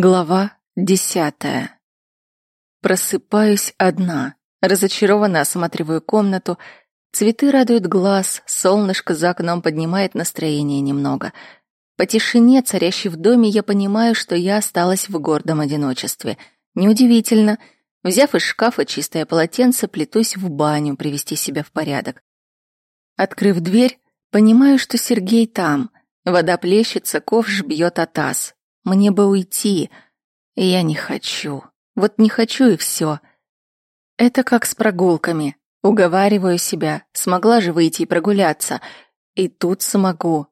Глава десятая. Просыпаюсь одна. Разочарованно осматриваю комнату. Цветы радуют глаз, солнышко за окном поднимает настроение немного. По тишине, царящей в доме, я понимаю, что я осталась в гордом одиночестве. Неудивительно. Взяв из шкафа чистое полотенце, плетусь в баню привести себя в порядок. Открыв дверь, понимаю, что Сергей там. Вода плещется, ковш бьет о таз. Мне бы уйти. Я не хочу. Вот не хочу и все. Это как с прогулками. Уговариваю себя. Смогла же выйти и прогуляться. И тут смогу.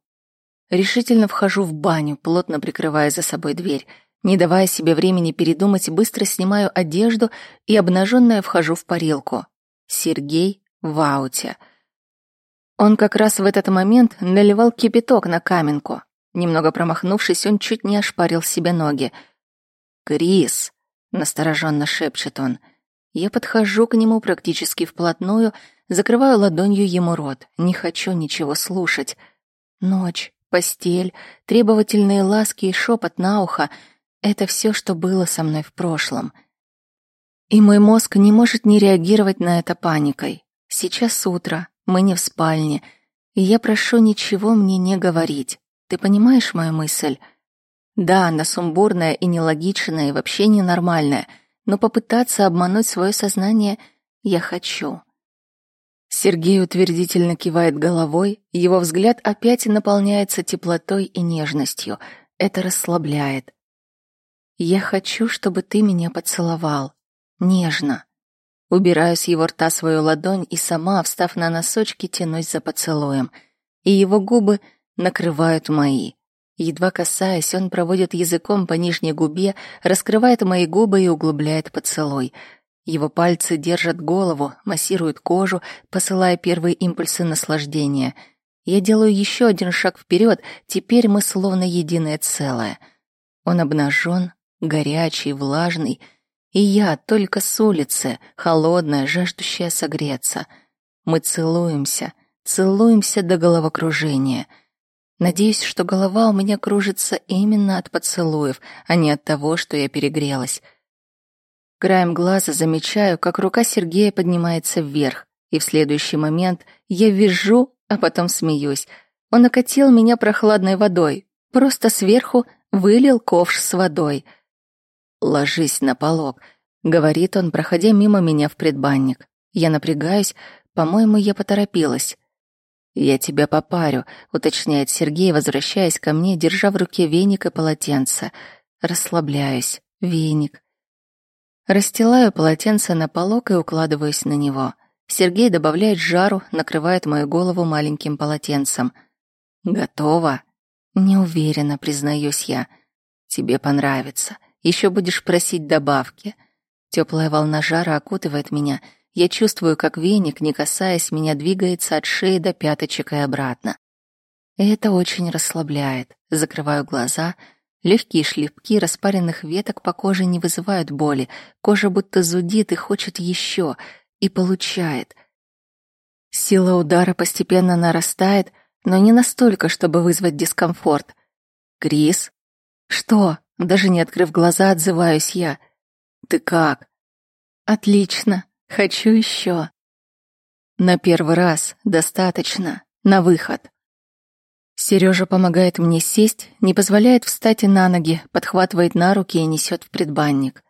Решительно вхожу в баню, плотно прикрывая за собой дверь. Не давая себе времени передумать, быстро снимаю одежду и обнаженная вхожу в парилку. Сергей в ауте. Он как раз в этот момент наливал кипяток на каменку. Немного промахнувшись, он чуть не ошпарил себе ноги. «Крис!» — настороженно шепчет он. Я подхожу к нему практически вплотную, закрываю ладонью ему рот. Не хочу ничего слушать. Ночь, постель, требовательные ласки и шепот на ухо — это все, что было со мной в прошлом. И мой мозг не может не реагировать на это паникой. Сейчас утро, мы не в спальне, и я прошу ничего мне не говорить. Ты понимаешь мою мысль? Да, она сумбурная и нелогичная, и вообще ненормальная, но попытаться обмануть свое сознание я хочу. Сергей утвердительно кивает головой, его взгляд опять наполняется теплотой и нежностью. Это расслабляет. Я хочу, чтобы ты меня поцеловал. Нежно. Убираю с его рта свою ладонь и сама, встав на носочки, тянусь за поцелуем. И его губы — накрывают мои. Едва касаясь, он проводит языком по нижней губе, раскрывает мои губы и углубляет поцелуй. Его пальцы держат голову, массируют кожу, посылая первые импульсы наслаждения. Я делаю еще один шаг вперед, теперь мы словно единое целое. Он обнажен, горячий, влажный, и я только с улицы, холодная, жаждущая согреться. Мы целуемся, целуемся до головокружения — Надеюсь, что голова у меня кружится именно от поцелуев, а не от того, что я перегрелась. Краем глаза замечаю, как рука Сергея поднимается вверх, и в следующий момент я вижу, а потом смеюсь. Он окатил меня прохладной водой, просто сверху вылил ковш с водой. «Ложись на полок», — говорит он, проходя мимо меня в предбанник. Я напрягаюсь, по-моему, я поторопилась. «Я тебя попарю», — уточняет Сергей, возвращаясь ко мне, держа в руке веник и полотенце. Расслабляюсь. Веник. Расстилаю полотенце на полок и укладываюсь на него. Сергей добавляет жару, накрывает мою голову маленьким полотенцем. «Готово?» «Не уверена, признаюсь я. Тебе понравится. Еще будешь просить добавки». Теплая волна жара окутывает меня — я чувствую, как веник, не касаясь меня, двигается от шеи до пяточек и обратно. Это очень расслабляет. Закрываю глаза. Легкие шлепки распаренных веток по коже не вызывают боли. Кожа будто зудит и хочет еще. И получает. Сила удара постепенно нарастает, но не настолько, чтобы вызвать дискомфорт. «Крис?» «Что?» Даже не открыв глаза, отзываюсь я. «Ты как?» «Отлично. Хочу еще. На первый раз достаточно. На выход. Сережа помогает мне сесть, не позволяет встать на ноги, подхватывает на руки и несет в предбанник.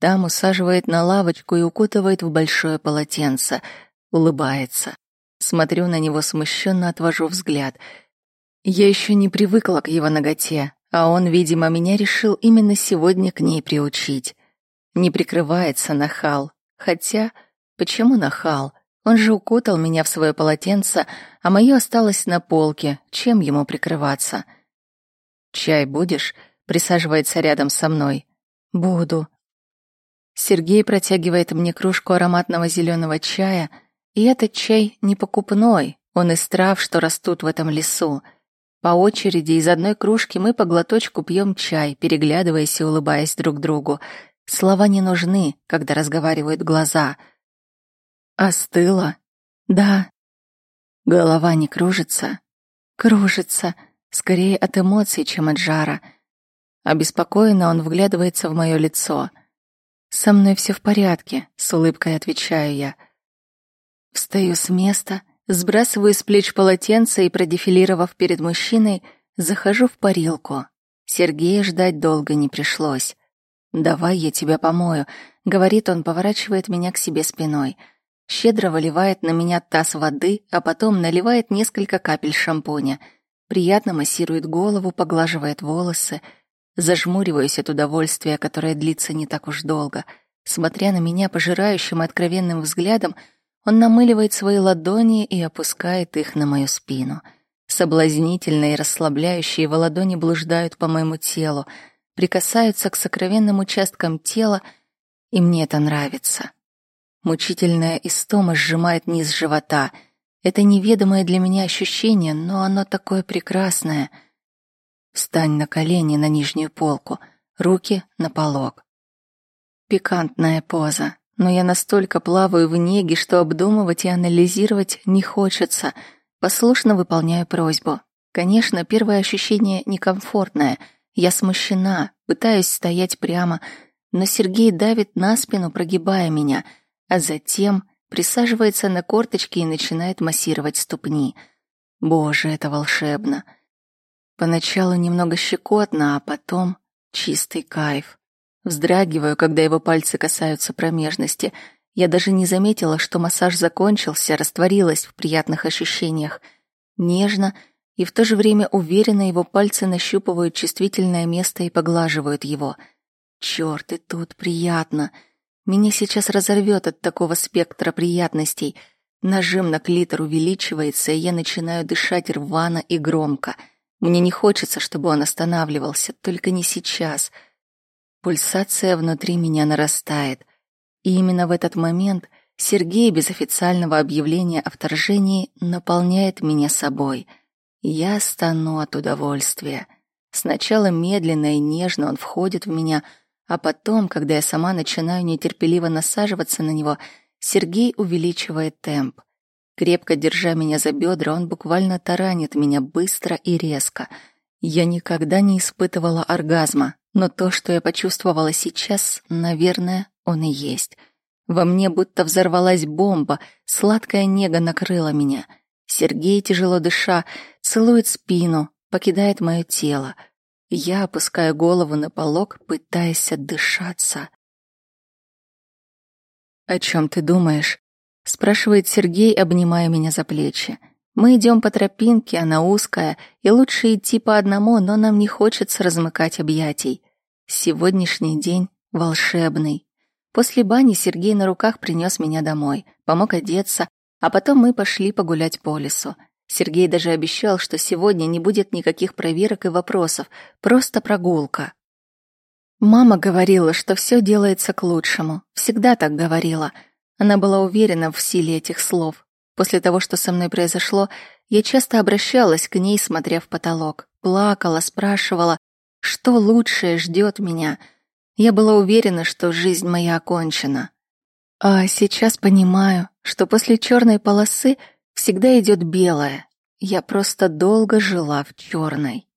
Там усаживает на лавочку и укутывает в большое полотенце. Улыбается. Смотрю на него смущенно, отвожу взгляд. Я еще не привыкла к его ноготе, а он, видимо, меня решил именно сегодня к ней приучить. Не прикрывается нахал, Хотя, почему нахал? Он же укутал меня в свое полотенце, а мое осталось на полке. Чем ему прикрываться? «Чай будешь?» — присаживается рядом со мной. «Буду». Сергей протягивает мне кружку ароматного зеленого чая, и этот чай не покупной, он из трав, что растут в этом лесу. По очереди из одной кружки мы по глоточку пьем чай, переглядываясь и улыбаясь друг другу. Слова не нужны, когда разговаривают глаза. Остыла? Да. Голова не кружится? Кружится. Скорее от эмоций, чем от жара. Обеспокоенно он вглядывается в мое лицо. «Со мной все в порядке», — с улыбкой отвечаю я. Встаю с места, сбрасываю с плеч полотенце и, продефилировав перед мужчиной, захожу в парилку. Сергея ждать долго не пришлось. «Давай я тебя помою», — говорит он, поворачивает меня к себе спиной. Щедро выливает на меня таз воды, а потом наливает несколько капель шампуня. Приятно массирует голову, поглаживает волосы. Зажмуриваюсь от удовольствия, которое длится не так уж долго. Смотря на меня пожирающим и откровенным взглядом, он намыливает свои ладони и опускает их на мою спину. Соблазнительные и расслабляющие его ладони блуждают по моему телу — прикасаются к сокровенным участкам тела, и мне это нравится. Мучительная истома сжимает низ живота. Это неведомое для меня ощущение, но оно такое прекрасное. Встань на колени на нижнюю полку, руки на полог. Пикантная поза, но я настолько плаваю в неге, что обдумывать и анализировать не хочется. Послушно выполняю просьбу. Конечно, первое ощущение некомфортное — я смущена, пытаюсь стоять прямо, но Сергей давит на спину, прогибая меня, а затем присаживается на корточки и начинает массировать ступни. Боже, это волшебно. Поначалу немного щекотно, а потом чистый кайф. Вздрагиваю, когда его пальцы касаются промежности. Я даже не заметила, что массаж закончился, растворилась в приятных ощущениях. Нежно — и в то же время уверенно его пальцы нащупывают чувствительное место и поглаживают его. Черт, и тут приятно. Меня сейчас разорвет от такого спектра приятностей. Нажим на клитор увеличивается, и я начинаю дышать рвано и громко. Мне не хочется, чтобы он останавливался, только не сейчас. Пульсация внутри меня нарастает. И именно в этот момент Сергей без официального объявления о вторжении наполняет меня собой — я стану от удовольствия. Сначала медленно и нежно он входит в меня, а потом, когда я сама начинаю нетерпеливо насаживаться на него, Сергей увеличивает темп. Крепко держа меня за бедра, он буквально таранит меня быстро и резко. Я никогда не испытывала оргазма, но то, что я почувствовала сейчас, наверное, он и есть. Во мне будто взорвалась бомба, сладкая нега накрыла меня — Сергей, тяжело дыша, целует спину, покидает мое тело. Я опускаю голову на полог, пытаясь отдышаться. «О чем ты думаешь?» — спрашивает Сергей, обнимая меня за плечи. Мы идем по тропинке, она узкая, и лучше идти по одному, но нам не хочется размыкать объятий. Сегодняшний день волшебный. После бани Сергей на руках принес меня домой, помог одеться, а потом мы пошли погулять по лесу. Сергей даже обещал, что сегодня не будет никаких проверок и вопросов, просто прогулка. Мама говорила, что все делается к лучшему. Всегда так говорила. Она была уверена в силе этих слов. После того, что со мной произошло, я часто обращалась к ней, смотря в потолок. Плакала, спрашивала, что лучшее ждет меня. Я была уверена, что жизнь моя окончена. А сейчас понимаю, что после черной полосы всегда идет белая. Я просто долго жила в черной.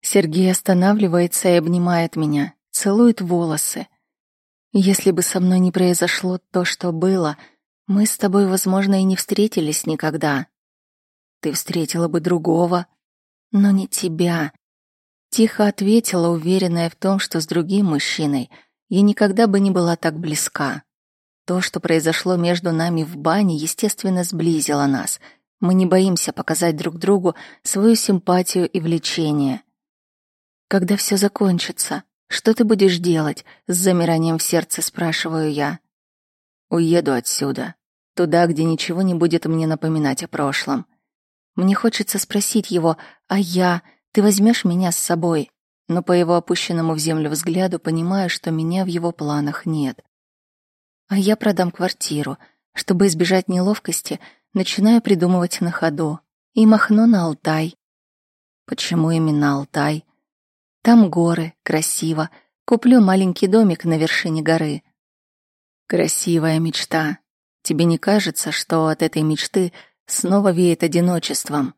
Сергей останавливается и обнимает меня, целует волосы. Если бы со мной не произошло то, что было, мы с тобой, возможно, и не встретились никогда. Ты встретила бы другого, но не тебя. Тихо ответила, уверенная в том, что с другим мужчиной я никогда бы не была так близка. То, что произошло между нами в бане, естественно, сблизило нас. Мы не боимся показать друг другу свою симпатию и влечение. Когда все закончится, что ты будешь делать? С замиранием в сердце спрашиваю я. Уеду отсюда, туда, где ничего не будет мне напоминать о прошлом. Мне хочется спросить его, а я, ты возьмешь меня с собой? Но по его опущенному в землю взгляду понимаю, что меня в его планах нет. А я продам квартиру. Чтобы избежать неловкости, начинаю придумывать на ходу. И махну на Алтай. Почему именно Алтай? Там горы, красиво. Куплю маленький домик на вершине горы. Красивая мечта. Тебе не кажется, что от этой мечты снова веет одиночеством?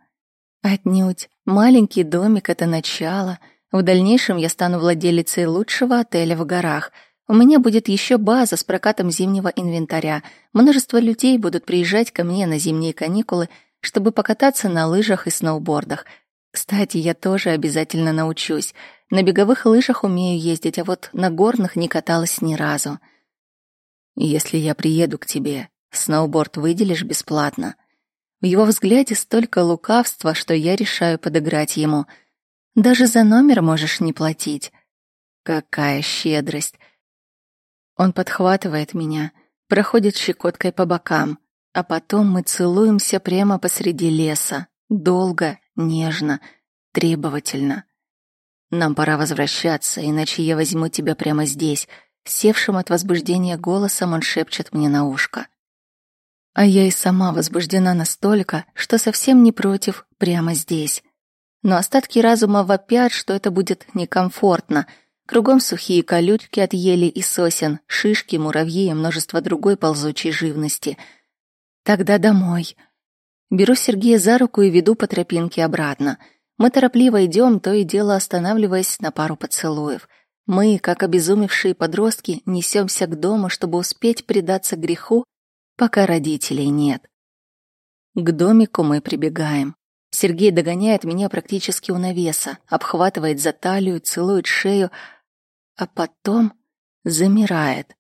Отнюдь. Маленький домик — это начало. В дальнейшем я стану владелицей лучшего отеля в горах. У меня будет еще база с прокатом зимнего инвентаря. Множество людей будут приезжать ко мне на зимние каникулы, чтобы покататься на лыжах и сноубордах. Кстати, я тоже обязательно научусь. На беговых лыжах умею ездить, а вот на горных не каталась ни разу. Если я приеду к тебе, сноуборд выделишь бесплатно. В его взгляде столько лукавства, что я решаю подыграть ему. Даже за номер можешь не платить. Какая щедрость. Он подхватывает меня, проходит щекоткой по бокам, а потом мы целуемся прямо посреди леса, долго, нежно, требовательно. Нам пора возвращаться, иначе я возьму тебя прямо здесь. Севшим от возбуждения голосом он шепчет мне на ушко. А я и сама возбуждена настолько, что совсем не против прямо здесь. Но остатки разума вопят, что это будет некомфортно. Кругом сухие колючки от ели и сосен, шишки, муравьи и множество другой ползучей живности. Тогда домой. Беру Сергея за руку и веду по тропинке обратно — мы торопливо идем, то и дело останавливаясь на пару поцелуев. Мы, как обезумевшие подростки, несемся к дому, чтобы успеть предаться греху, пока родителей нет. К домику мы прибегаем. Сергей догоняет меня практически у навеса, обхватывает за талию, целует шею, а потом замирает.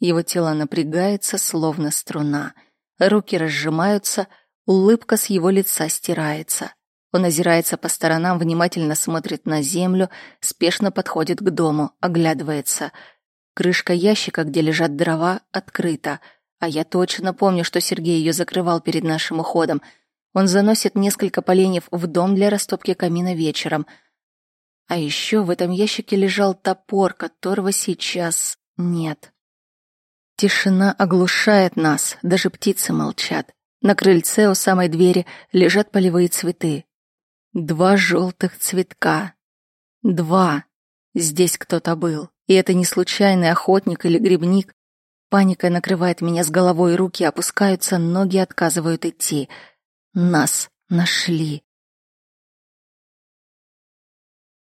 Его тело напрягается, словно струна. Руки разжимаются, улыбка с его лица стирается. Он озирается по сторонам, внимательно смотрит на землю, спешно подходит к дому, оглядывается. Крышка ящика, где лежат дрова, открыта. А я точно помню, что Сергей ее закрывал перед нашим уходом. Он заносит несколько поленьев в дом для растопки камина вечером. А еще в этом ящике лежал топор, которого сейчас нет. Тишина оглушает нас, даже птицы молчат. На крыльце у самой двери лежат полевые цветы. Два желтых цветка. Два. Здесь кто-то был. И это не случайный охотник или грибник. Паника накрывает меня с головой, руки опускаются, ноги отказывают идти. Нас нашли.